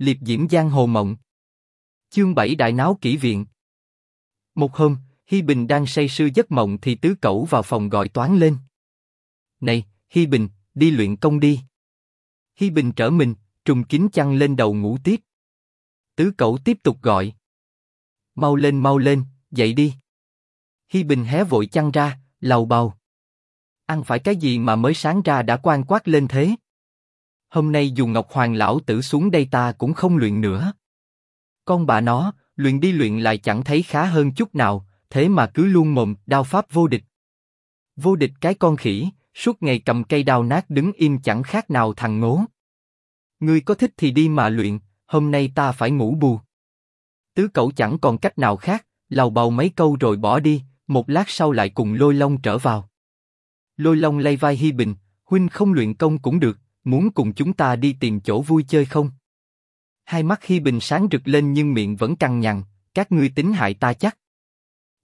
liệp diễm giang hồ mộng. Chương 7 Đại náo kỷ viện. Một hôm, Hi Bình đang say sưa giấc mộng thì tứ cẩu vào phòng gọi toán lên. Này, Hi Bình, đi luyện công đi. Hi Bình trở mình, trùng kín chăn lên đầu ngủ tiếp. Tứ cẩu tiếp tục gọi. Mau lên mau lên, dậy đi. Hi Bình hé vội chăn ra, lầu bầu. Ăn phải cái gì mà mới sáng ra đã quan quát lên thế? Hôm nay dùng Ngọc Hoàng lão tử xuống đây ta cũng không luyện nữa. Con bà nó, luyện đi luyện lại chẳng thấy khá hơn chút nào, thế mà cứ luôn mồm đao pháp vô địch. Vô địch cái con khỉ, suốt ngày cầm cây đao nát đứng im chẳng khác nào thằng ngố. Ngươi có thích thì đi mà luyện, hôm nay ta phải ngủ bù. Tứ cậu chẳng còn cách nào khác, lầu bầu mấy câu rồi bỏ đi, một lát sau lại cùng lôi long trở vào. Lôi long lay vai Hi Bình, huynh không luyện công cũng được, muốn cùng chúng ta đi tìm chỗ vui chơi không? Hai mắt Hi Bình sáng rực lên nhưng miệng vẫn căng nhằn, các ngươi tính hại ta chắc.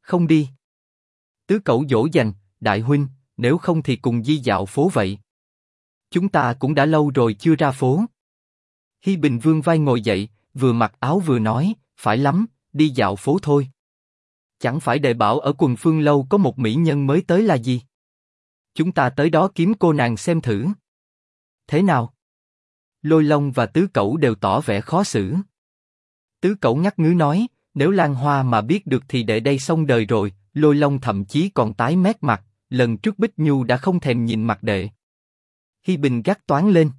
Không đi. Tứ cậu dỗ dành, đại huynh, nếu không thì cùng di dạo phố vậy. Chúng ta cũng đã lâu rồi chưa ra phố. Hi Bình vương vai ngồi dậy, vừa mặc áo vừa nói, phải lắm, đi dạo phố thôi. Chẳng phải đệ bảo ở quần phương lâu có một mỹ nhân mới tới là gì? Chúng ta tới đó kiếm cô nàng xem thử. Thế nào? Lôi Long và Tứ Cẩu đều tỏ vẻ khó xử. Tứ Cẩu ngắt ngứ nói, nếu Lan Hoa mà biết được thì để đây xong đời rồi. Lôi Long thậm chí còn tái mét mặt, lần trước Bích Nhu đã không thèm nhìn mặt đệ. Hi Bình gắt toán lên.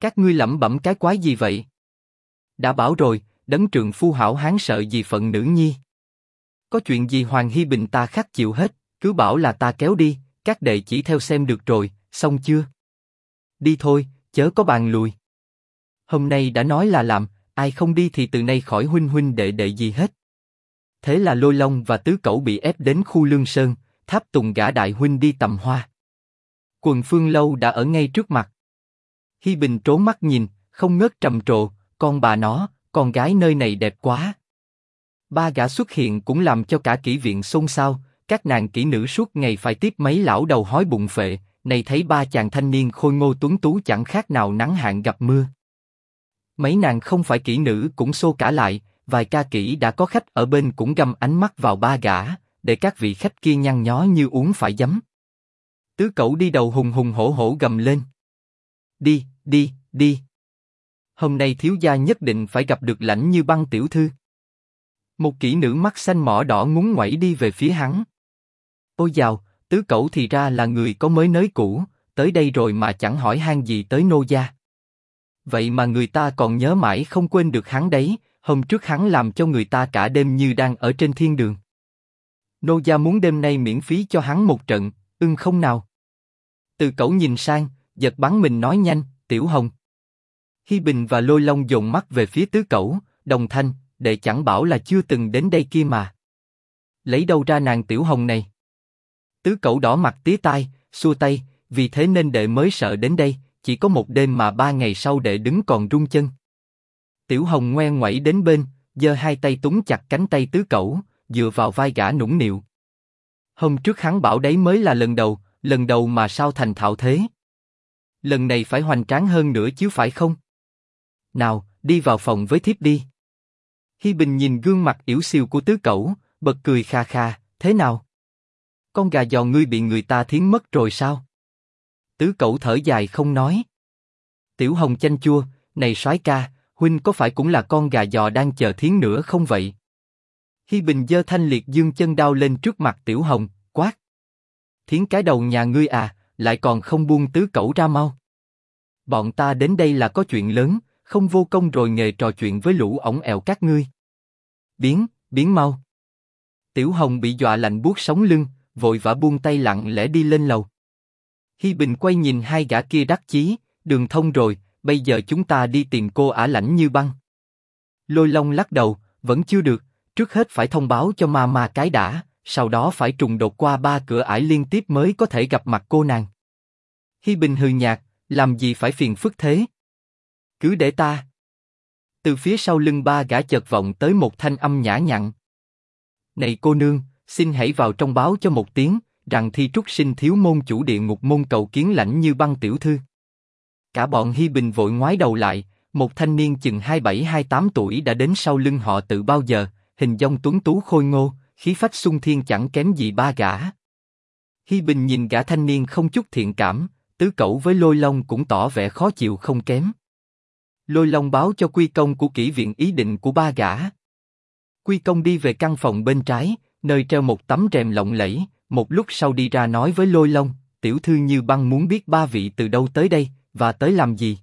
Các ngươi lẩm bẩm cái quái gì vậy? Đã bảo rồi, đấng trường phu hảo hán sợ gì phận nữ nhi. Có chuyện gì Hoàng Hi Bình ta khắc chịu hết, cứ bảo là ta kéo đi, các đệ chỉ theo xem được rồi, xong chưa? Đi thôi, chớ có bàn lùi. Hôm nay đã nói là làm, ai không đi thì từ nay khỏi huynh huynh đệ đệ gì hết. Thế là Lôi Long và Tứ Cẩu bị ép đến khu Lương Sơn, tháp tùng gã đại huynh đi tầm hoa. Quần Phương Lâu đã ở ngay trước mặt. Hi Bình trốn mắt nhìn, không ngớt trầm trồ, con bà nó, con gái nơi này đẹp quá. Ba gã xuất hiện cũng làm cho cả kỹ viện xôn xao, các nàng kỹ nữ suốt ngày phải tiếp mấy lão đầu hói bụng phệ, này thấy ba chàng thanh niên khôi ngô tuấn tú chẳng khác nào nắng hạn gặp mưa. Mấy nàng không phải kỹ nữ cũng xô cả lại, vài ca kỹ đã có khách ở bên cũng găm ánh mắt vào ba gã, để các vị khách kia nhăn nhó như uống phải giấm. Tứ cậu đi đầu hùng hùng hổ hổ gầm lên. Đi, đi, đi. Hôm nay thiếu gia nhất định phải gặp được lãnh như băng tiểu thư. Một kỹ nữ mắt xanh mỏ đỏ ngúng ngoẩy đi về phía hắn. Ôi dào, tứ cẩu thì ra là người có mới nới cũ, tới đây rồi mà chẳng hỏi han gì tới nô gia. Vậy mà người ta còn nhớ mãi không quên được hắn đấy, hôm trước hắn làm cho người ta cả đêm như đang ở trên thiên đường. Nô gia muốn đêm nay miễn phí cho hắn một trận, ưng không nào? Từ cẩu nhìn sang, giật bắn mình nói nhanh, Tiểu Hồng. Hi Bình và Lôi Long dồn mắt về phía tứ cẩu, đồng thanh, để chẳng bảo là chưa từng đến đây kia mà. Lấy đâu ra nàng Tiểu Hồng này? Tứ cậu đỏ mặt tía tai, xua tay, vì thế nên đệ mới sợ đến đây, chỉ có một đêm mà ba ngày sau đệ đứng còn rung chân. Tiểu Hồng ngoe ngoẩy đến bên, giơ hai tay túng chặt cánh tay tứ cậu, dựa vào vai gã nũng nịu. Hôm trước hắn bảo đấy mới là lần đầu, lần đầu mà sao thành thạo thế? Lần này phải hoành tráng hơn nữa chứ phải không? Nào, đi vào phòng với thiếp đi. Hi Bình nhìn gương mặt yếu siêu của tứ cậu, bật cười kha kha, thế nào? Con gà giò ngươi bị người ta thiến mất rồi sao? Tứ cậu thở dài không nói. Tiểu Hồng chanh chua, này soái ca, huynh có phải cũng là con gà giò đang chờ thiến nữa không vậy? Hi Bình dơ thanh liệt dương chân đao lên trước mặt Tiểu Hồng, quát. Thiến cái đầu nhà ngươi à, lại còn không buông tứ cẩu ra mau. Bọn ta đến đây là có chuyện lớn, không vô công rồi nghề trò chuyện với lũ ổng ẹo các ngươi. Biến, biến mau. Tiểu Hồng bị dọa lạnh buốt sống lưng, vội vã buông tay lặng lẽ đi lên lầu. Hi Bình quay nhìn hai gã kia đắc chí, đường thông rồi, bây giờ chúng ta đi tìm cô ả lãnh như băng. Lôi Long lắc đầu, vẫn chưa được, trước hết phải thông báo cho ma ma cái đã, sau đó phải trùng đột qua ba cửa ải liên tiếp mới có thể gặp mặt cô nàng. Hi Bình hừ nhạt, làm gì phải phiền phức thế? Cứ để ta. Từ phía sau lưng ba gã chợt vọng tới một thanh âm nhã nhặn. Này cô nương, xin hãy vào trong báo cho một tiếng, rằng thi trúc sinh thiếu môn chủ địa ngục môn cầu kiến lãnh như băng tiểu thư. Cả bọn Hi Bình vội ngoái đầu lại, một thanh niên chừng 27-28 tuổi đã đến sau lưng họ từ bao giờ, hình dong tuấn tú khôi ngô, khí phách sung thiên chẳng kém gì ba gã. Hi Bình nhìn gã thanh niên không chút thiện cảm, tứ cẩu với lôi long cũng tỏ vẻ khó chịu không kém. Lôi long báo cho quy công của kỹ viện ý định của ba gã. Quy công đi về căn phòng bên trái, nơi treo một tấm rèm lộng lẫy, một lúc sau đi ra nói với lôi long, tiểu thư như băng muốn biết ba vị từ đâu tới đây, và tới làm gì.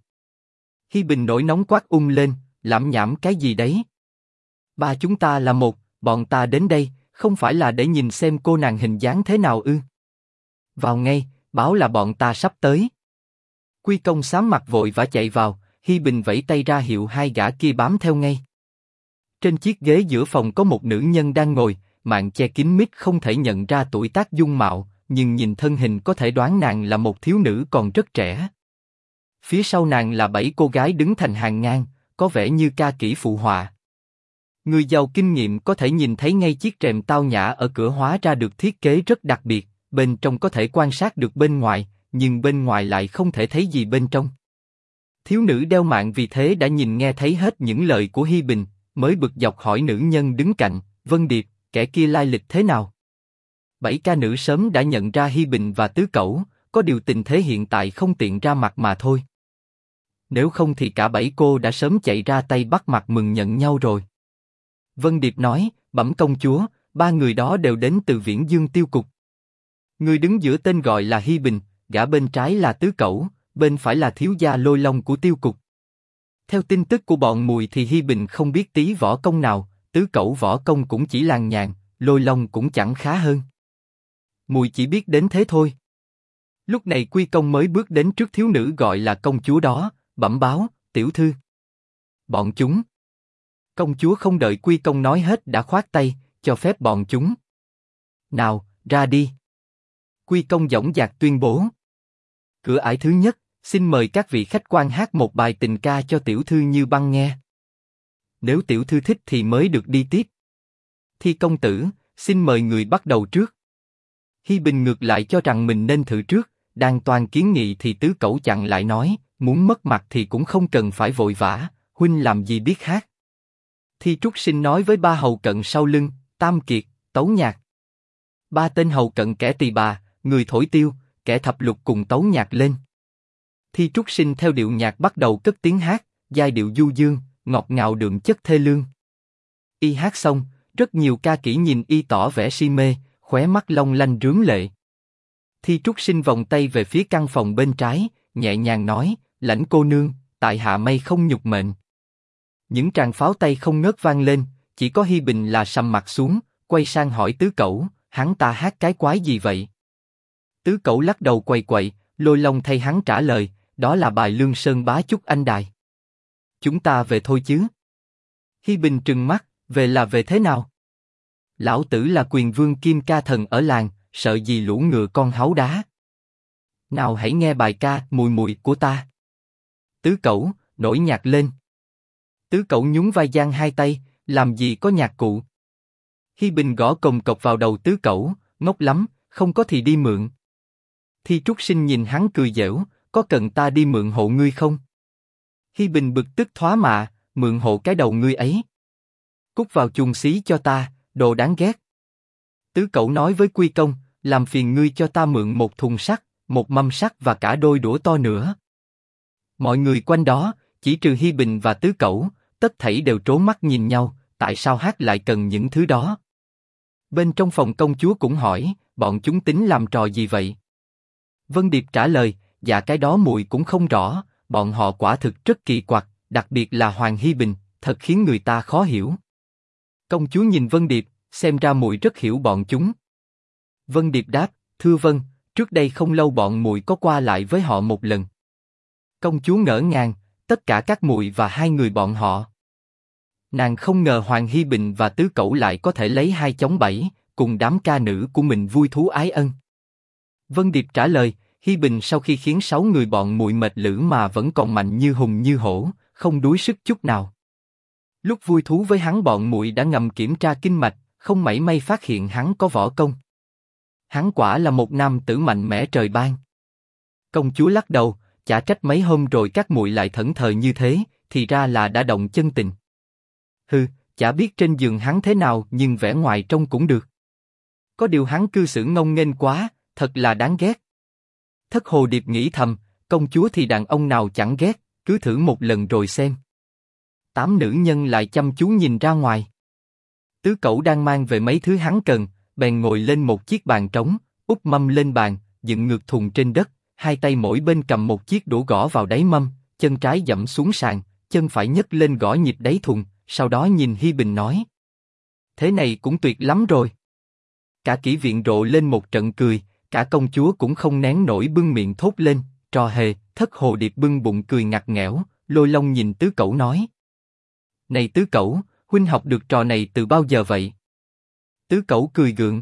Hi Bình nổi nóng quát ung lên, lãm nhảm cái gì đấy? Ba chúng ta là một, bọn ta đến đây, không phải là để nhìn xem cô nàng hình dáng thế nào ư? Vào ngay, báo là bọn ta sắp tới. Quy công sám mặt vội và chạy vào, Hi Bình vẫy tay ra hiệu hai gã kia bám theo ngay. Trên chiếc ghế giữa phòng có một nữ nhân đang ngồi, mạng che kín mít không thể nhận ra tuổi tác dung mạo, nhưng nhìn thân hình có thể đoán nàng là một thiếu nữ còn rất trẻ. Phía sau nàng là bảy cô gái đứng thành hàng ngang, có vẻ như ca kỹ phụ họa. Người giàu kinh nghiệm có thể nhìn thấy ngay chiếc rèm tao nhã ở cửa hóa ra được thiết kế rất đặc biệt, bên trong có thể quan sát được bên ngoài, nhưng bên ngoài lại không thể thấy gì bên trong. Thiếu nữ đeo mạng vì thế đã nhìn nghe thấy hết những lời của Hi Bình, mới bực dọc hỏi nữ nhân đứng cạnh, Vân Điệp, kẻ kia lai lịch thế nào? Bảy ca nữ sớm đã nhận ra Hi Bình và Tứ Cẩu, có điều tình thế hiện tại không tiện ra mặt mà thôi. Nếu không thì cả bảy cô đã sớm chạy ra tay bắt mặt mừng nhận nhau rồi. Vân Điệp nói, bẩm công chúa, ba người đó đều đến từ Viễn Dương Tiêu Cục. Người đứng giữa tên gọi là Hi Bình, gã bên trái là Tứ Cẩu, bên phải là thiếu gia Lôi Long của Tiêu Cục. Theo tin tức của bọn mùi thì Hi Bình không biết tí võ công nào, Tứ Cẩu võ công cũng chỉ làng nhàn, Lôi Long cũng chẳng khá hơn. Mùi chỉ biết đến thế thôi. Lúc này Quy Công mới bước đến trước thiếu nữ gọi là công chúa đó, bẩm báo, tiểu thư. Bọn chúng. Công chúa không đợi Quy Công nói hết đã khoát tay, cho phép bọn chúng. Nào, ra đi. Quy Công dõng dạc tuyên bố. Cửa ải thứ nhất, xin mời các vị khách quan hát một bài tình ca cho tiểu thư như băng nghe. Nếu tiểu thư thích thì mới được đi tiếp. Thi công tử, xin mời người bắt đầu trước. Hi Bình ngược lại cho rằng mình nên thử trước, đang toàn kiến nghị thì tứ cẩu chặn lại nói, muốn mất mặt thì cũng không cần phải vội vã, huynh làm gì biết hát. Thi Trúc Sinh nói với ba hầu cận sau lưng, Tam Kiệt, Tấu Nhạc. Ba tên hầu cận kẻ tỳ bà, người thổi tiêu, kẻ thập lục cùng tấu nhạc lên. Thi Trúc Sinh theo điệu nhạc bắt đầu cất tiếng hát, giai điệu du dương, ngọt ngào đượm chất thê lương. Y hát xong, rất nhiều ca kỹ nhìn y tỏ vẻ si mê, khóe mắt long lanh rướng lệ. Thi Trúc Sinh vòng tay về phía căn phòng bên trái, nhẹ nhàng nói, lãnh cô nương, tại hạ mây không nhục mệnh. Những tràng pháo tay không ngớt vang lên, chỉ có Hi Bình là sầm mặt xuống, quay sang hỏi tứ cẩu, hắn ta hát cái quái gì vậy? Tứ cẩu lắc đầu quay quậy, lôi long thay hắn trả lời, đó là bài lương sơn bá chúc anh đài. Chúng ta về thôi chứ? Hi Bình trừng mắt, về là về thế nào? Lão tử là quyền vương kim ca thần ở làng, sợ gì lũ ngựa con háu đá. Nào hãy nghe bài ca mùi mùi của ta. Tứ cẩu, nổi nhạc lên. Tứ cẩu nhún vai giang hai tay, làm gì có nhạc cụ. Hi Bình gõ cồng cọc vào đầu tứ cẩu, ngốc lắm, không có thì đi mượn. Thi Trúc Sinh nhìn hắn cười dẻo, có cần ta đi mượn hộ ngươi không? Hi Bình bực tức thóa mạ, mượn hộ cái đầu ngươi ấy. Cút vào chuồng xí cho ta, đồ đáng ghét. Tứ cậu nói với Quy Công, làm phiền ngươi cho ta mượn một thùng sắt, một mâm sắt và cả đôi đũa to nữa. Mọi người quanh đó, chỉ trừ Hi Bình và Tứ Cẩu, tất thảy đều trố mắt nhìn nhau, tại sao hát lại cần những thứ đó? Bên trong phòng công chúa cũng hỏi, bọn chúng tính làm trò gì vậy? Vân Điệp trả lời, dạ cái đó muội cũng không rõ, bọn họ quả thực rất kỳ quặc, đặc biệt là Hoàng Hi Bình, thật khiến người ta khó hiểu. Công chúa nhìn Vân Điệp, xem ra muội rất hiểu bọn chúng. Vân Điệp đáp, thưa Vân, trước đây không lâu bọn muội có qua lại với họ một lần. Công chúa ngỡ ngàng, tất cả các muội và hai người bọn họ. Nàng không ngờ Hoàng Hi Bình và Tứ Cẩu lại có thể lấy hai chống bảy, cùng đám ca nữ của mình vui thú ái ân. Vân Điệp trả lời, Hi Bình sau khi khiến sáu người bọn muội mệt lử mà vẫn còn mạnh như hùng như hổ, không đuối sức chút nào. Lúc vui thú với hắn bọn muội đã ngầm kiểm tra kinh mạch, không mảy may phát hiện hắn có võ công. Hắn quả là một nam tử mạnh mẽ trời ban. Công chúa lắc đầu, chả trách mấy hôm rồi các muội lại thẫn thờ như thế, thì ra là đã động chân tình. Hừ, chả biết trên giường hắn thế nào nhưng vẻ ngoài trông cũng được. Có điều hắn cư xử ngông nghênh quá, thật là đáng ghét. Thất hồ điệp nghĩ thầm, công chúa thì đàn ông nào chẳng ghét, cứ thử một lần rồi xem. Tám nữ nhân lại chăm chú nhìn ra ngoài. Tứ cậu đang mang về mấy thứ hắn cần, bèn ngồi lên một chiếc bàn trống, úp mâm lên bàn, dựng ngược thùng trên đất, hai tay mỗi bên cầm một chiếc đũa gõ vào đáy mâm, chân trái dẫm xuống sàn, chân phải nhấc lên gõ nhịp đáy thùng, sau đó nhìn Hi Bình nói: thế này cũng tuyệt lắm rồi. Cả kỹ viện rộ lên một trận cười, cả công chúa cũng không nén nổi bưng miệng thốt lên, trò hề, thất hồ điệp bưng bụng cười ngặt nghẽo, lôi long nhìn tứ cẩu nói. Này tứ cẩu, huynh học được trò này từ bao giờ vậy? Tứ cẩu cười gượng.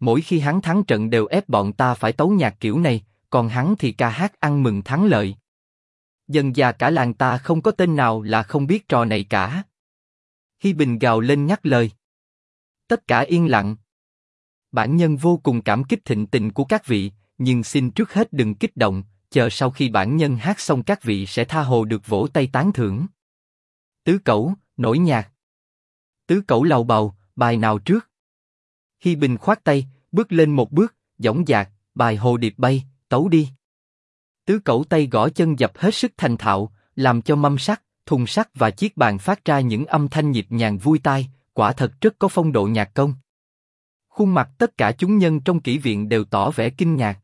Mỗi khi hắn thắng trận đều ép bọn ta phải tấu nhạc kiểu này, còn hắn thì ca hát ăn mừng thắng lợi. Dần già cả làng ta không có tên nào là không biết trò này cả. Hi Bình gào lên nhắc lời. Tất cả yên lặng. Bản nhân vô cùng cảm kích thịnh tình của các vị, nhưng xin trước hết đừng kích động, chờ sau khi bản nhân hát xong các vị sẽ tha hồ được vỗ tay tán thưởng. Tứ cẩu, nổi nhạc. Tứ cẩu lầu bầu, bài nào trước? Hi Bình khoát tay, bước lên một bước, dõng dạc, bài hồ điệp bay, tấu đi. Tứ cẩu tay gõ chân dập hết sức thành thạo, làm cho mâm sắt, thùng sắt và chiếc bàn phát ra những âm thanh nhịp nhàng vui tai, quả thật rất có phong độ nhạc công. Khuôn mặt tất cả chúng nhân trong kỹ viện đều tỏ vẻ kinh ngạc.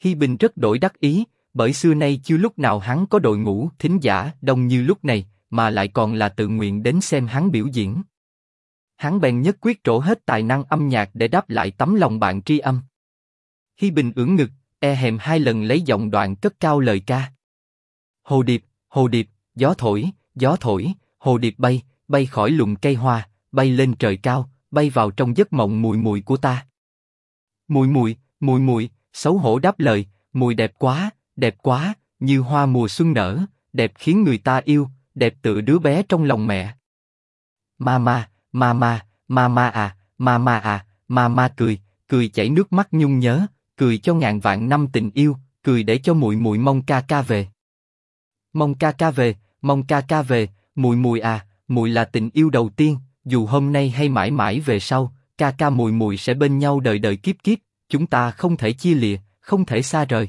Hi Bình rất đổi đắc ý, bởi xưa nay chưa lúc nào hắn có đội ngũ thính giả đông như lúc này, mà lại còn là tự nguyện đến xem hắn biểu diễn. Hắn bèn nhất quyết trổ hết tài năng âm nhạc để đáp lại tấm lòng bạn tri âm. Hi Bình ưỡn ngực, e hèm hai lần lấy giọng đoạn cất cao lời ca. Hồ điệp, hồ điệp, gió thổi, gió thổi, hồ điệp bay, bay khỏi lùm cây hoa, bay lên trời cao, bay vào trong giấc mộng mùi mùi của ta. Mùi mùi, mùi mùi, xấu hổ đáp lời, mùi đẹp quá, đẹp quá, như hoa mùa xuân nở, đẹp khiến người ta yêu, đẹp tự đứa bé trong lòng mẹ. Mama, mama, mama à, mama à, mama cười, cười chảy nước mắt nhung nhớ, cười cho ngàn vạn năm tình yêu, cười để cho mùi mùi mong ca ca về. Mong ca ca về, mong ca ca về, mùi mùi à, mùi là tình yêu đầu tiên, dù hôm nay hay mãi mãi về sau, ca ca mùi mùi sẽ bên nhau đời đời kiếp kiếp, chúng ta không thể chia lìa, không thể xa rời.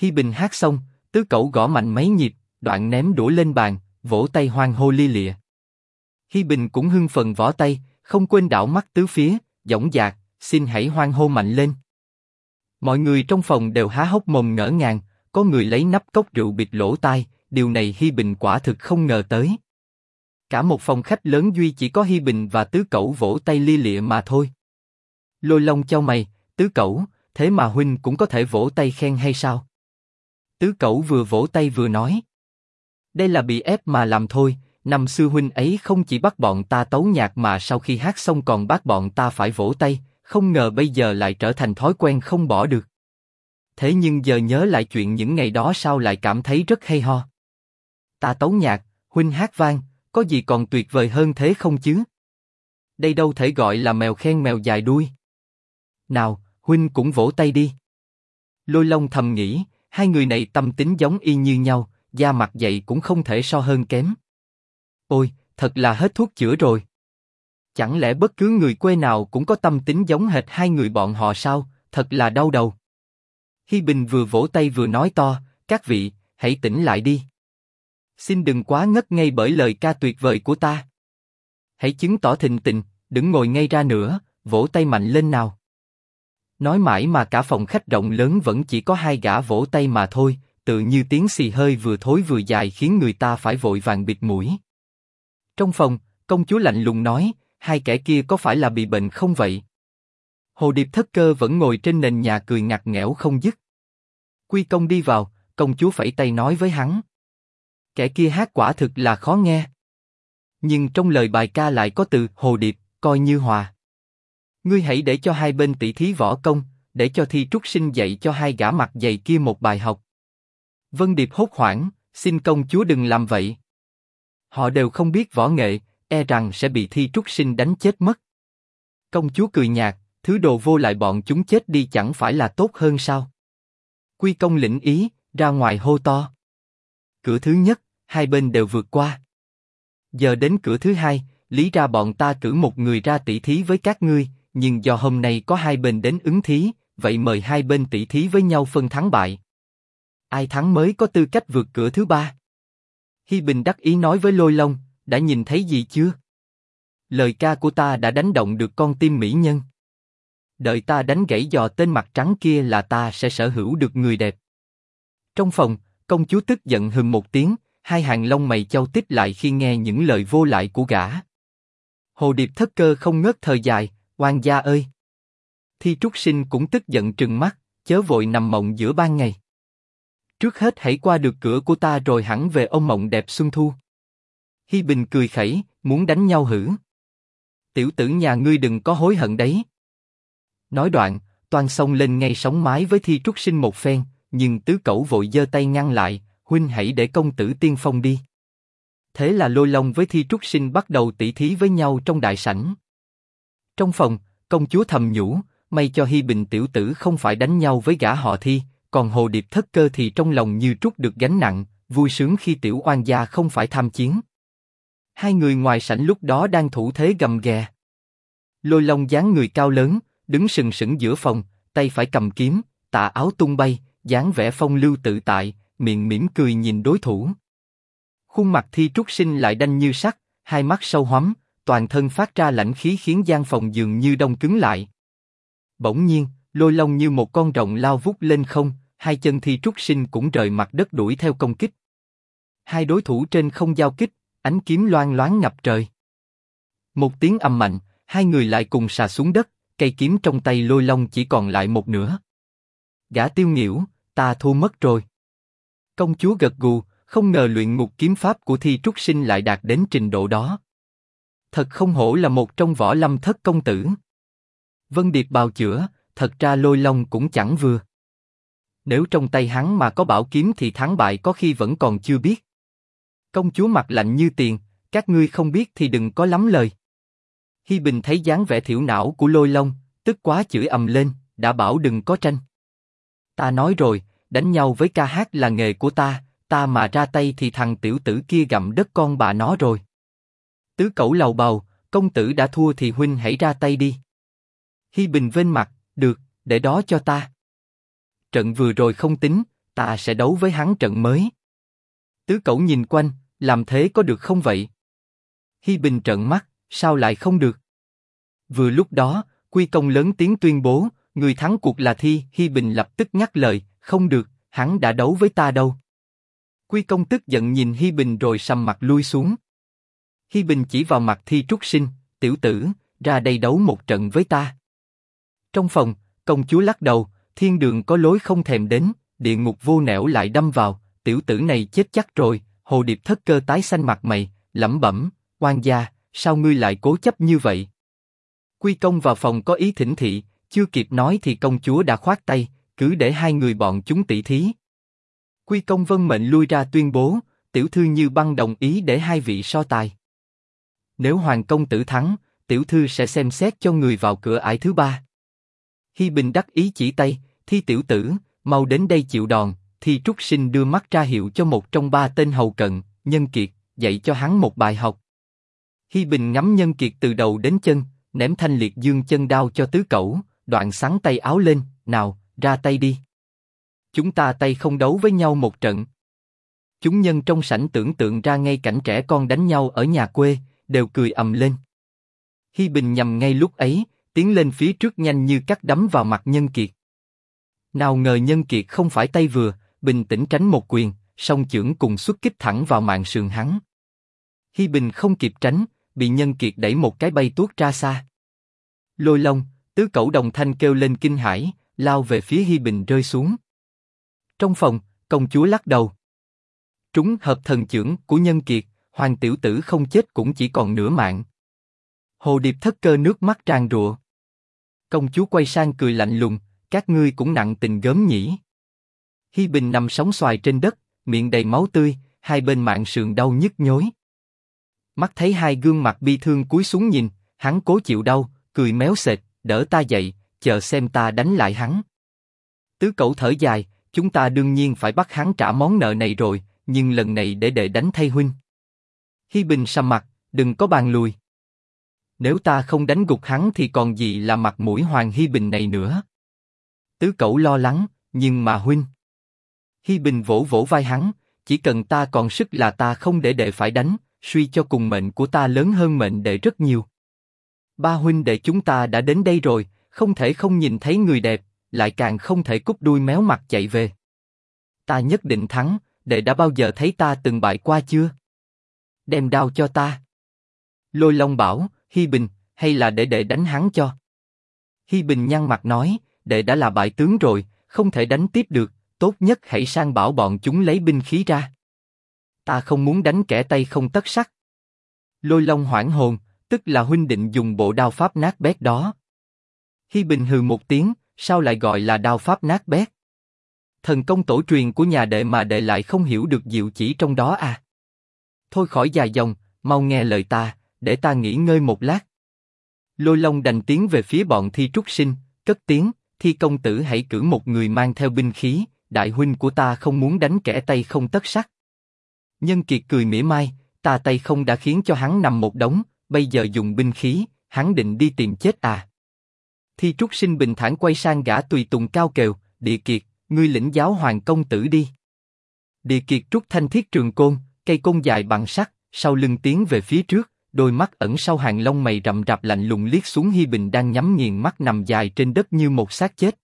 Hi Bình hát xong, tứ cậu gõ mạnh mấy nhịp, đoạn ném đũa lên bàn, vỗ tay hoan hô li lịa. Hi Bình cũng hưng phần võ tay, không quên đảo mắt tứ phía, dõng dạc, xin hãy hoan hô mạnh lên. Mọi người trong phòng đều há hốc mồm ngỡ ngàng, có người lấy nắp cốc rượu bịt lỗ tai, điều này Hi Bình quả thực không ngờ tới. Cả một phòng khách lớn duy chỉ có Hi Bình và Tứ Cẩu vỗ tay li lịa mà thôi. Lôi Long cho mày, Tứ Cẩu, thế mà huynh cũng có thể vỗ tay khen hay sao? Tứ Cẩu vừa vỗ tay vừa nói. Đây là bị ép mà làm thôi, năm xưa huynh ấy không chỉ bắt bọn ta tấu nhạc mà sau khi hát xong còn bắt bọn ta phải vỗ tay, không ngờ bây giờ lại trở thành thói quen không bỏ được. Thế nhưng giờ nhớ lại chuyện những ngày đó sao lại cảm thấy rất hay ho. Ta tấu nhạc, huynh hát vang, có gì còn tuyệt vời hơn thế không chứ? Đây đâu thể gọi là mèo khen mèo dài đuôi. Nào, huynh cũng vỗ tay đi. Lôi Long thầm nghĩ, hai người này tâm tính giống y như nhau, da mặt dậy cũng không thể so hơn kém. Ôi, thật là hết thuốc chữa rồi. Chẳng lẽ bất cứ người quê nào cũng có tâm tính giống hệt hai người bọn họ sao? Thật là đau đầu. Hi Bình vừa vỗ tay vừa nói to, các vị, hãy tỉnh lại đi. Xin đừng quá ngất ngây bởi lời ca tuyệt vời của ta. Hãy chứng tỏ thình tình, đừng ngồi ngay ra nữa, vỗ tay mạnh lên nào. Nói mãi mà cả phòng khách rộng lớn vẫn chỉ có hai gã vỗ tay mà thôi, tự như tiếng xì hơi vừa thối vừa dài khiến người ta phải vội vàng bịt mũi. Trong phòng, công chúa lạnh lùng nói, hai kẻ kia có phải là bị bệnh không vậy? Hồ Điệp thất cơ vẫn ngồi trên nền nhà cười ngặt nghẽo không dứt. Quy công đi vào, công chúa phẩy tay nói với hắn. Kẻ kia hát quả thực là khó nghe. Nhưng trong lời bài ca lại có từ Hồ Điệp, coi như hòa. Ngươi hãy để cho hai bên tỷ thí võ công, để cho thi trúc sinh dạy cho hai gã mặt dày kia một bài học. Vân Điệp hốt hoảng, xin công chúa đừng làm vậy. Họ đều không biết võ nghệ, e rằng sẽ bị thi trúc sinh đánh chết mất. Công chúa cười nhạt, thứ đồ vô lại bọn chúng chết đi chẳng phải là tốt hơn sao? Quy công lĩnh ý, ra ngoài hô to. Cửa thứ nhất, hai bên đều vượt qua. Giờ đến cửa thứ hai, lý ra bọn ta cử một người ra tỷ thí với các ngươi, nhưng do hôm nay có hai bên đến ứng thí, vậy mời hai bên tỷ thí với nhau phân thắng bại. Ai thắng mới có tư cách vượt cửa thứ ba. Hi Bình đắc ý nói với Lôi Long, đã nhìn thấy gì chưa? Lời ca của ta đã đánh động được con tim mỹ nhân. Đợi ta đánh gãy giò tên mặt trắng kia là ta sẽ sở hữu được người đẹp. Trong phòng, công chúa tức giận hừ một tiếng, hai hàng lông mày châu tích lại khi nghe những lời vô lại của gã. Hồ điệp thất cơ không ngớt thời dài, quan gia ơi! Thi trúc sinh cũng tức giận trừng mắt, chớ vội nằm mộng giữa ban ngày. Trước hết hãy qua được cửa của ta rồi hẳn về ông mộng đẹp xuân thu. Hi Bình cười khẩy, muốn đánh nhau hử? Tiểu tử nhà ngươi đừng có hối hận đấy. Nói đoạn, toàn xông lên ngay sóng mái với Thi Trúc Sinh một phen, nhưng tứ cẩu vội giơ tay ngăn lại, huynh hãy để công tử tiên phong đi. Thế là Lôi Long với Thi Trúc Sinh bắt đầu tỷ thí với nhau trong đại sảnh. Trong phòng, công chúa thầm nhủ, may cho Hi Bình tiểu tử không phải đánh nhau với gã họ Thi, còn Hồ Điệp thất cơ thì trong lòng như trút được gánh nặng, vui sướng khi tiểu oan gia không phải tham chiến. Hai người ngoài sảnh lúc đó đang thủ thế gầm ghè. Lôi Long dáng người cao lớn, đứng sừng sững giữa phòng, tay phải cầm kiếm, tà áo tung bay, dáng vẻ phong lưu tự tại, miệng mỉm cười nhìn đối thủ. Khuôn mặt Thi Trúc Sinh lại đanh như sắt, hai mắt sâu hoắm, toàn thân phát ra lạnh khí khiến gian phòng dường như đông cứng lại. Bỗng nhiên, lôi long như một con rồng lao vút lên không, hai chân Thi Trúc Sinh cũng rời mặt đất đuổi theo công kích. Hai đối thủ trên không giao kích, ánh kiếm loan loáng ngập trời. Một tiếng âm mạnh, hai người lại cùng xà xuống đất, cây kiếm trong tay lôi long chỉ còn lại một nửa. Gã tiêu nghiễu, ta thua mất rồi. Công chúa gật gù, không ngờ luyện ngục kiếm pháp của Thi Trúc Sinh lại đạt đến trình độ đó. Thật không hổ là một trong võ lâm thất công tử. Vân Điệp bào chữa, thật ra lôi long cũng chẳng vừa. Nếu trong tay hắn mà có bảo kiếm thì thắng bại có khi vẫn còn chưa biết. Công chúa mặt lạnh như tiền, các ngươi không biết thì đừng có lắm lời. Hi Bình thấy dáng vẻ thiểu não của lôi long, tức quá chửi ầm lên, đã bảo đừng có tranh. Ta nói rồi, đánh nhau với ca hát là nghề của ta, ta mà ra tay thì thằng tiểu tử kia gặm đất con bà nó rồi. Tứ cẩu lầu bầu, công tử đã thua thì huynh hãy ra tay đi. Hi Bình vên mặt, được, để đó cho ta. Trận vừa rồi không tính, ta sẽ đấu với hắn trận mới. Tứ cẩu nhìn quanh, làm thế có được không vậy? Hi Bình trợn mắt, sao lại không được? Vừa lúc đó, Quy Công lớn tiếng tuyên bố, người thắng cuộc là Thi. Hi Bình lập tức nhắc lời, không được, hắn đã đấu với ta đâu. Quy Công tức giận nhìn Hi Bình rồi sầm mặt lui xuống. Hi Bình chỉ vào mặt Thi Trúc Sinh, tiểu tử, ra đây đấu một trận với ta. Trong phòng, công chúa lắc đầu, thiên đường có lối không thèm đến, địa ngục vô nẻo lại đâm vào, tiểu tử này chết chắc rồi. Hồ Điệp thất cơ tái xanh mặt mày, lẩm bẩm, quan gia, sao ngươi lại cố chấp như vậy? Quy công vào phòng có ý thỉnh thị, chưa kịp nói thì công chúa đã khoát tay, cứ để hai người bọn chúng tỷ thí. Quy công vân mệnh lui ra tuyên bố, tiểu thư như băng đồng ý để hai vị so tài. Nếu hoàng công tử thắng, tiểu thư sẽ xem xét cho người vào cửa ải thứ ba. Hi Bình đắc ý chỉ tay, thi tiểu tử, mau đến đây chịu đòn. Thi Trúc Sinh đưa mắt ra hiệu cho một trong ba tên hầu cận, Nhân Kiệt, dạy cho hắn một bài học. Hi Bình ngắm Nhân Kiệt từ đầu đến chân, ném thanh liệt dương chân đao cho tứ cẩu, đoạn sáng tay áo lên, nào, ra tay đi. Chúng ta tay không đấu với nhau một trận. Chúng nhân trong sảnh tưởng tượng ra ngay cảnh trẻ con đánh nhau ở nhà quê, đều cười ầm lên. Hi Bình nhầm ngay lúc ấy, tiến lên phía trước nhanh như cắt đấm vào mặt Nhân Kiệt. Nào ngờ Nhân Kiệt không phải tay vừa, bình tĩnh tránh một quyền, song chưởng cùng xuất kích thẳng vào mạng sườn hắn. Hi Bình không kịp tránh, bị Nhân Kiệt đẩy một cái bay tuốt ra xa. Lôi Long, tứ cẩu đồng thanh kêu lên kinh hãi, lao về phía Hi Bình rơi xuống. Trong phòng, công chúa lắc đầu. Trúng hợp thần trưởng của Nhân Kiệt, Hoàng tiểu tử không chết cũng chỉ còn nửa mạng. Hồ Điệp thất cơ nước mắt tràn rụa. Công chúa quay sang cười lạnh lùng, các ngươi cũng nặng tình gớm nhỉ. Hi Bình nằm sóng xoài trên đất, miệng đầy máu tươi, hai bên mạng sườn đau nhức nhối. Mắt thấy hai gương mặt bi thương cúi xuống nhìn, hắn cố chịu đau, cười méo sệt, đỡ ta dậy, chờ xem ta đánh lại hắn. Tứ cậu thở dài, chúng ta đương nhiên phải bắt hắn trả món nợ này rồi, nhưng lần này để đệ đánh thay huynh. Hi Bình sầm mặt, đừng có bàn lùi. Nếu ta không đánh gục hắn thì còn gì là mặt mũi Hoàng Hi Bình này nữa. Tứ Cẩu lo lắng, nhưng mà huynh. Hi Bình vỗ vỗ vai hắn, chỉ cần ta còn sức là ta không để đệ phải đánh, suy cho cùng mệnh của ta lớn hơn mệnh đệ rất nhiều. Ba huynh đệ chúng ta đã đến đây rồi, không thể không nhìn thấy người đẹp, lại càng không thể cúp đuôi méo mặt chạy về. Ta nhất định thắng, đệ đã bao giờ thấy ta từng bại qua chưa? Đem đao cho ta. Lôi Long bảo, Hi Bình, hay là để đệ đánh hắn cho? Hi Bình nhăn mặt nói, đệ đã là bại tướng rồi, không thể đánh tiếp được, tốt nhất hãy sang bảo bọn chúng lấy binh khí ra. Ta không muốn đánh kẻ tay không tất sắt. Lôi Long hoảng hồn, tức là huynh định dùng bộ đao pháp nát bét đó. Hi Bình hừ một tiếng, sao lại gọi là đao pháp nát bét? Thần công tổ truyền của nhà đệ mà đệ lại không hiểu được diệu chỉ trong đó à? Thôi khỏi dài dòng, mau nghe lời ta, để ta nghỉ ngơi một lát. Lôi Long đành tiến về phía bọn thi trúc sinh, cất tiếng, thi công tử hãy cử một người mang theo binh khí, đại huynh của ta không muốn đánh kẻ tay không tất sắt. Nhân Kiệt cười mỉa mai, ta tay không đã khiến cho hắn nằm một đống, bây giờ dùng binh khí, hắn định đi tìm chết à? Thi Trúc Sinh bình thản quay sang gã tùy tùng cao kèo, Địa Kiệt, ngươi lĩnh giáo hoàng công tử đi. Địa Kiệt trúc thanh thiết trường côn, cây côn dài bằng sắt, sau lưng tiến về phía trước, đôi mắt ẩn sau hàng lông mày rậm rạp lạnh lùng liếc xuống Hi Bình đang nhắm nghiền mắt nằm dài trên đất như một xác chết.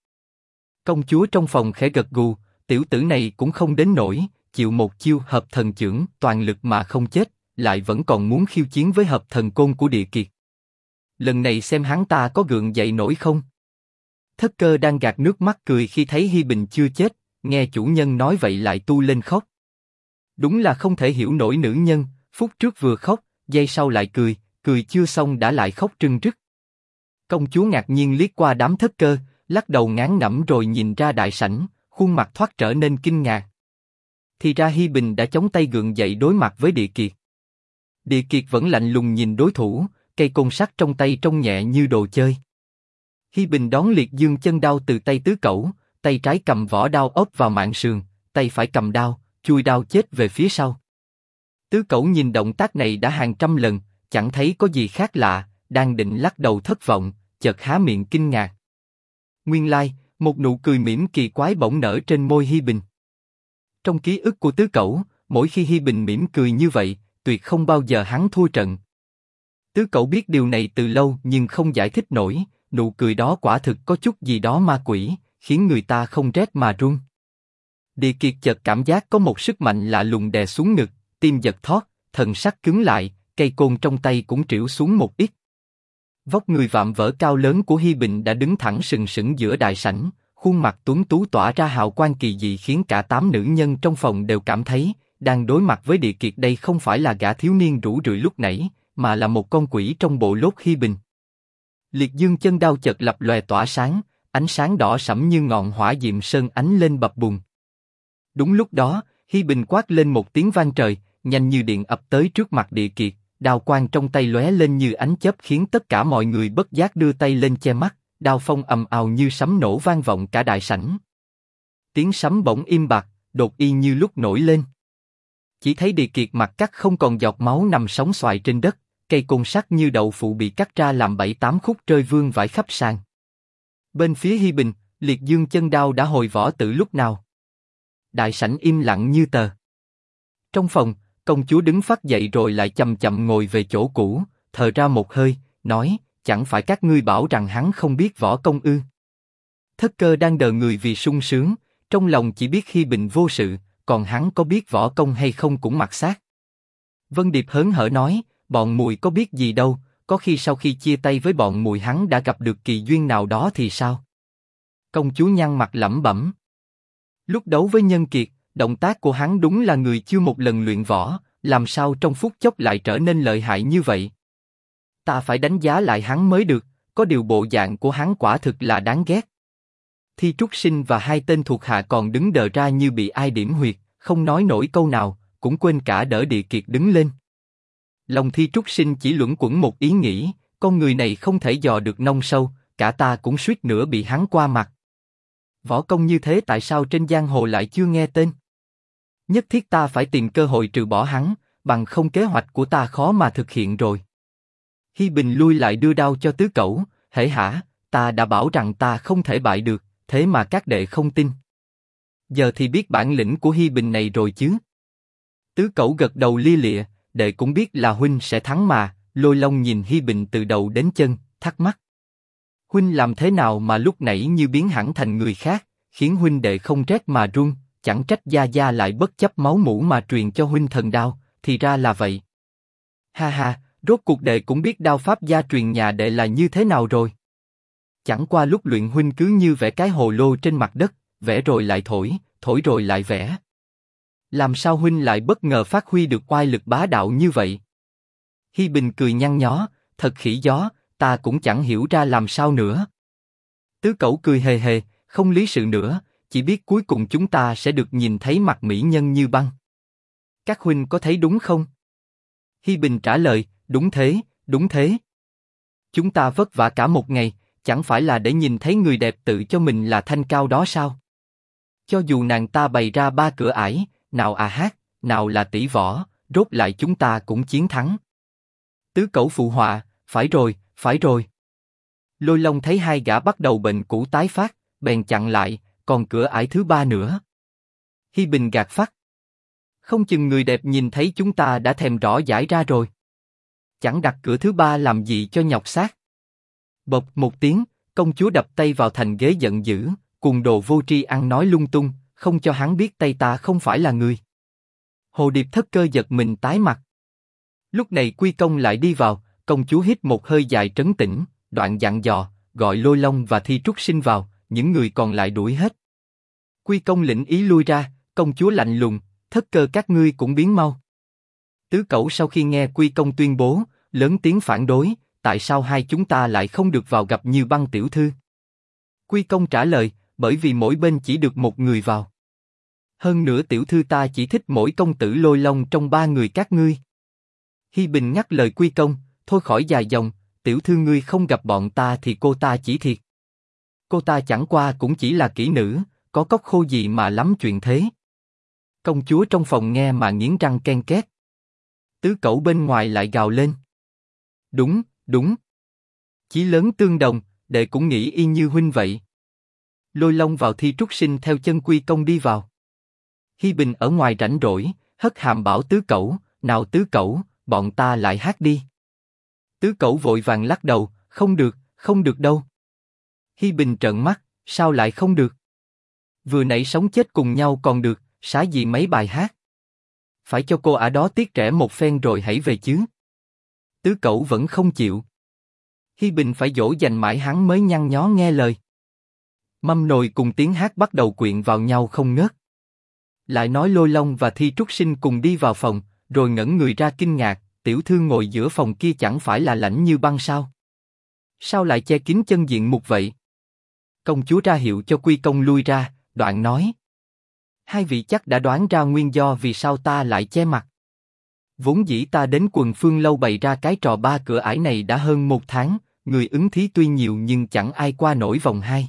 Công chúa trong phòng khẽ gật gù, tiểu tử này cũng không đến nổi, chịu một chiêu hợp thần trưởng, toàn lực mà không chết, lại vẫn còn muốn khiêu chiến với hợp thần côn của địa kiệt. Lần này xem hắn ta có gượng dậy nổi không? Thất cơ đang gạt nước mắt cười khi thấy Hi Bình chưa chết, nghe chủ nhân nói vậy lại tu lên khóc. Đúng là không thể hiểu nổi nữ nhân, phút trước vừa khóc, giây sau lại cười, cười chưa xong đã lại khóc trưng rức. Công chúa ngạc nhiên liếc qua đám thất cơ, lắc đầu ngán ngẩm rồi nhìn ra đại sảnh, khuôn mặt thoát trở nên kinh ngạc. Thì ra Hi Bình đã chống tay gượng dậy đối mặt với Địa Kiệt. Địa Kiệt vẫn lạnh lùng nhìn đối thủ, cây côn sắt trong tay trông nhẹ như đồ chơi. Hi Bình đón liệt dương chân đao từ tay tứ cẩu, tay trái cầm vỏ đao ốp vào mạng sườn, tay phải cầm đao, chui đao chết về phía sau. Tứ cẩu nhìn động tác này đã hàng trăm lần, chẳng thấy có gì khác lạ, đang định lắc đầu thất vọng, chợt há miệng kinh ngạc. Nguyên lai, một nụ cười mỉm kỳ quái bỗng nở trên môi Hi Bình. Trong ký ức của tứ cẩu, mỗi khi Hi Bình mỉm cười như vậy, tuyệt không bao giờ hắn thua trận. Tứ cậu biết điều này từ lâu nhưng không giải thích nổi, nụ cười đó quả thực có chút gì đó ma quỷ, khiến người ta không rét mà run. Địa Kiệt chợt cảm giác có một sức mạnh lạ lùng đè xuống ngực, tim giật thót, thần sắc cứng lại, cây côn trong tay cũng triểu xuống một ít. Vóc người vạm vỡ cao lớn của Hi Bình đã đứng thẳng sừng sững giữa đại sảnh, khuôn mặt tuấn tú tỏa ra hào quang kỳ dị khiến cả tám nữ nhân trong phòng đều cảm thấy đang đối mặt với địa kiệt đây không phải là gã thiếu niên rủ rượi lúc nãy, mà là một con quỷ trong bộ lốt khi Bình. Liệt dương chân đao chợt lập lòe tỏa sáng, ánh sáng đỏ sẫm như ngọn hỏa diệm sơn ánh lên bập bùng. Đúng lúc đó, Hi Bình quát lên một tiếng vang trời, nhanh như điện ập tới trước mặt địa kiệt, đao quang trong tay lóe lên như ánh chớp khiến tất cả mọi người bất giác đưa tay lên che mắt, đao phong ầm ào như sấm nổ vang vọng cả đại sảnh. Tiếng sấm bỗng im bặt, đột y như lúc nổi lên. Chỉ thấy địa kiệt mặt cắt không còn giọt máu nằm sóng xoài trên đất, cây côn sắt như đậu phụ bị cắt ra làm bảy tám khúc rơi vương vãi khắp sàn. Bên phía Hi Bình, liệt dương chân đao đã hồi võ từ lúc nào. Đại sảnh im lặng như tờ. Trong phòng, công chúa đứng phát dậy rồi lại chậm chậm ngồi về chỗ cũ, thở ra một hơi, nói, chẳng phải các ngươi bảo rằng hắn không biết võ công ư? Thất cơ đang đờ người vì sung sướng, trong lòng chỉ biết khi bình vô sự, còn hắn có biết võ công hay không cũng mặc xác. Vân Điệp hớn hở nói, bọn mùi có biết gì đâu, có khi sau khi chia tay với bọn mùi hắn đã gặp được kỳ duyên nào đó thì sao? Công chúa nhăn mặt lẩm bẩm. Lúc đấu với Nhân Kiệt, động tác của hắn đúng là người chưa một lần luyện võ, làm sao trong phút chốc lại trở nên lợi hại như vậy? Ta phải đánh giá lại hắn mới được, có điều bộ dạng của hắn quả thực là đáng ghét. Thi Trúc Sinh và hai tên thuộc hạ còn đứng đờ ra như bị ai điểm huyệt, không nói nổi câu nào, cũng quên cả đỡ địa kiệt đứng lên. Lòng Thi Trúc Sinh chỉ luẩn quẩn một ý nghĩ, con người này không thể dò được nông sâu, cả ta cũng suýt nữa bị hắn qua mặt. Võ công như thế tại sao trên giang hồ lại chưa nghe tên? Nhất thiết ta phải tìm cơ hội trừ bỏ hắn, bằng không kế hoạch của ta khó mà thực hiện rồi. Hi Bình lui lại đưa đao cho tứ cẩu, hễ hả, ta đã bảo rằng ta không thể bại được, thế mà các đệ không tin. Giờ thì biết bản lĩnh của Hi Bình này rồi chứ. Tứ cẩu gật đầu lia lịa, đệ cũng biết là huynh sẽ thắng mà. Lôi Long nhìn Hi Bình từ đầu đến chân, thắc mắc. Huynh làm thế nào mà lúc nãy như biến hẳn thành người khác, khiến huynh đệ không rét mà run, chẳng trách gia gia lại bất chấp máu mũ mà truyền cho huynh thần đao, thì ra là vậy. Ha ha, rốt cuộc đệ cũng biết đao pháp gia truyền nhà đệ là như thế nào rồi. Chẳng qua lúc luyện huynh cứ như vẽ cái hồ lô trên mặt đất, vẽ rồi lại thổi, thổi rồi lại vẽ. Làm sao huynh lại bất ngờ phát huy được oai lực bá đạo như vậy? Hi Bình cười nhăn nhó, thật khỉ gió, ta cũng chẳng hiểu ra làm sao nữa. Tứ Cẩu cười hề hề, không lý sự nữa, chỉ biết cuối cùng chúng ta sẽ được nhìn thấy mặt mỹ nhân như băng. Các huynh có thấy đúng không? Hi Bình trả lời, đúng thế, đúng thế. Chúng ta vất vả cả một ngày, chẳng phải là để nhìn thấy người đẹp tự cho mình là thanh cao đó sao? Cho dù nàng ta bày ra ba cửa ải, nào à hát, nào là tỷ võ, rốt lại chúng ta cũng chiến thắng. Tứ cẩu phụ họa, phải rồi, phải rồi. Lôi Long thấy hai gã bắt đầu bệnh cũ tái phát, bèn chặn lại, còn cửa ải thứ ba nữa. Hi Bình gạt phát. Không chừng người đẹp nhìn thấy chúng ta đã thèm rõ giải ra rồi. Chẳng đặt cửa thứ ba làm gì cho nhọc xác. Bộc một tiếng, công chúa đập tay vào thành ghế giận dữ, cùng đồ vô tri ăn nói lung tung, không cho hắn biết tay ta không phải là người. Hồ điệp thất cơ giật mình tái mặt. Lúc này quy công lại đi vào, công chúa hít một hơi dài trấn tĩnh, đoạn dặn dò, gọi lôi long và thi trúc sinh vào, những người còn lại đuổi hết. Quy công lĩnh ý lui ra, công chúa lạnh lùng, thất cơ các ngươi cũng biến mau. Tứ cẩu sau khi nghe quy công tuyên bố, lớn tiếng phản đối, tại sao hai chúng ta lại không được vào gặp như băng tiểu thư? Quy công trả lời, bởi vì mỗi bên chỉ được một người vào. Hơn nữa tiểu thư ta chỉ thích mỗi công tử lôi long trong ba người các ngươi. Hi Bình ngắt lời quy công, thôi khỏi dài dòng, tiểu thư ngươi không gặp bọn ta thì cô ta chỉ thiệt. Cô ta chẳng qua cũng chỉ là kỹ nữ, có cốc khô gì mà lắm chuyện thế. Công chúa trong phòng nghe mà nghiến răng ken két. Tứ cậu bên ngoài lại gào lên. Đúng, đúng. Chí lớn tương đồng, đệ cũng nghĩ y như huynh vậy. Lôi Long vào thi trúc sinh theo chân quy công đi vào. Hi Bình ở ngoài rảnh rỗi, hất hàm bảo tứ cẩu, nào tứ cẩu, bọn ta lại hát đi. Tứ cẩu vội vàng lắc đầu, không được, không được đâu. Hi Bình trợn mắt, sao lại không được? Vừa nãy sống chết cùng nhau còn được, xá gì mấy bài hát? Phải cho cô ả đó tiết trẻ một phen rồi hãy về chứ. Tứ cậu vẫn không chịu. Hi Bình phải dỗ dành mãi hắn mới nhăn nhó nghe lời. Mâm nồi cùng tiếng hát bắt đầu quyện vào nhau không ngớt. Lại nói Lôi Long và Thi Trúc Sinh cùng đi vào phòng, rồi ngẩn người ra kinh ngạc, tiểu thư ngồi giữa phòng kia chẳng phải là lạnh như băng sao? Sao lại che kín chân diện mục vậy? Công chúa ra hiệu cho Quy Công lui ra, đoạn nói. Hai vị chắc đã đoán ra nguyên do vì sao ta lại che mặt. Vốn dĩ ta đến quần phương lâu bày ra cái trò ba cửa ải này đã hơn một tháng, người ứng thí tuy nhiều nhưng chẳng ai qua nổi vòng hai.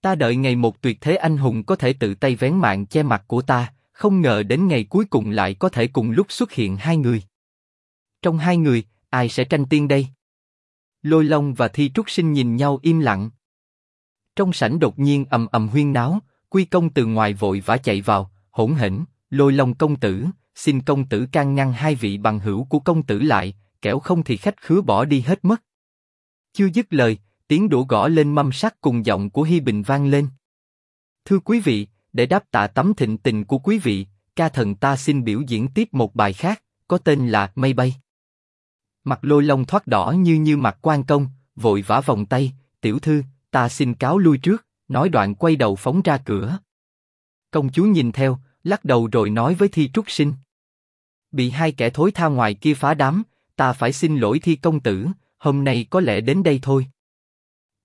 Ta đợi ngày một tuyệt thế anh hùng có thể tự tay vén mạng che mặt của ta, không ngờ đến ngày cuối cùng lại có thể cùng lúc xuất hiện hai người. Trong hai người, ai sẽ tranh tiên đây? Lôi Long và Thi Trúc Sinh nhìn nhau im lặng. Trong sảnh đột nhiên ầm ầm huyên náo, Quy Công từ ngoài vội vã chạy vào, hỗn hỉnh, Lôi Long công tử, xin công tử can ngăn hai vị bằng hữu của công tử lại, kẻo không thì khách khứa bỏ đi hết mất. Chưa dứt lời, tiếng đũa gõ lên mâm sắt cùng giọng của Hi Bình vang lên. Thưa quý vị, để đáp tạ tấm thịnh tình của quý vị, ca thần ta xin biểu diễn tiếp một bài khác, có tên là Mây bay. Mặt lôi long thoát đỏ như như mặt quan công, vội vã vòng tay, tiểu thư, ta xin cáo lui trước, nói đoạn quay đầu phóng ra cửa. Công chúa nhìn theo, lắc đầu rồi nói với Thi Trúc Sinh. Bị hai kẻ thối tha ngoài kia phá đám, ta phải xin lỗi Thi công tử, hôm nay có lẽ đến đây thôi.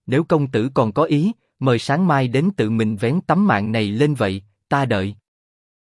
Nếu công tử còn có ý, mời sáng mai đến tự mình vén tấm mạng này lên vậy, ta đợi.